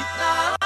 sweet now.